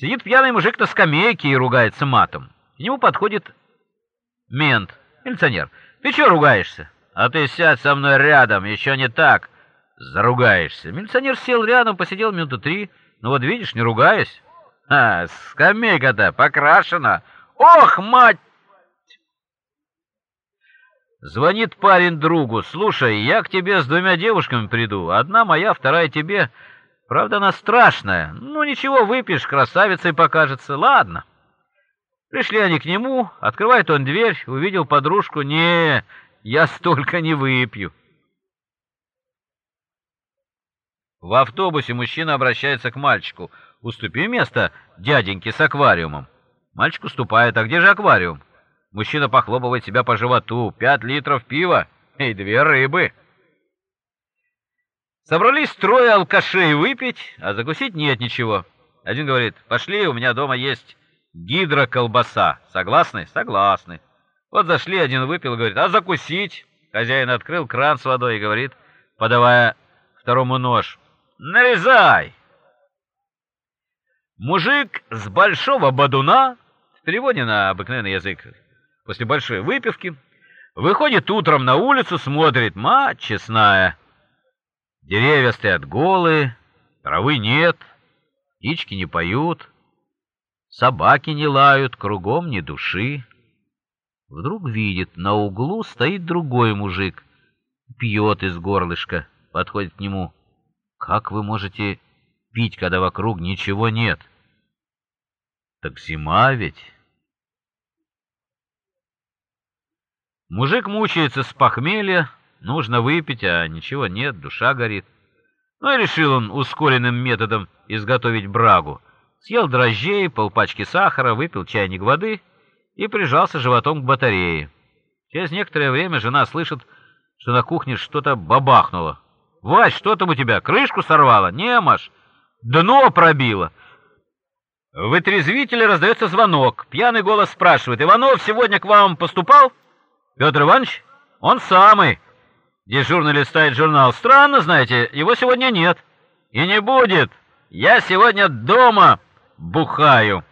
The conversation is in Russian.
Сидит пьяный мужик на скамейке и ругается матом. К нему подходит мент, милиционер. Ты что ругаешься? А ты сядь со мной рядом, еще не так. Заругаешься. Милиционер сел рядом, посидел минуты три. Ну вот видишь, не ругаясь. А, скамейка-то покрашена. Ох, мать! Звонит парень другу. Слушай, я к тебе с двумя девушками приду. Одна моя, вторая тебе. Правда, она страшная. Ну ничего, выпьешь, красавицей покажется. Ладно. Пришли они к нему, открывает он дверь, увидел подружку. Не, я столько не выпью. В автобусе мужчина обращается к мальчику. «Уступи место дяденьке с аквариумом». Мальчик уступает. «А где же аквариум?» Мужчина похлопывает себя по животу. «Пять литров пива и две рыбы». Собрались трое алкашей выпить, а закусить нет ничего. Один говорит, «Пошли, у меня дома есть гидроколбаса. Согласны?» «Согласны». Вот зашли, один выпил, говорит, «А закусить?» Хозяин открыл кран с водой и говорит, подавая второму нож, Нарезай!» Мужик с большого бадуна, в переводе на обыкновенный язык, после большой выпивки, выходит утром на улицу, смотрит, мать честная. Деревья стоят голые, травы нет, птички не поют, собаки не лают, кругом ни души. Вдруг видит, на углу стоит другой мужик, пьет из горлышка, подходит к нему — как вы можете пить, когда вокруг ничего нет? Так зима ведь. Мужик мучается с похмелья, нужно выпить, а ничего нет, душа горит. Ну и решил он ускоренным методом изготовить брагу. Съел дрожжей, полпачки сахара, выпил чайник воды и прижался животом к батарее. Через некоторое время жена слышит, что на кухне что-то бабахнуло. Вась, что там у тебя? Крышку сорвало? Не, Маш, дно пробило. В отрезвителе раздается звонок. Пьяный голос спрашивает. Иванов сегодня к вам поступал? Петр Иванович? Он самый. Дежурно листает журнал. Странно, знаете, его сегодня нет. И не будет. Я сегодня дома бухаю.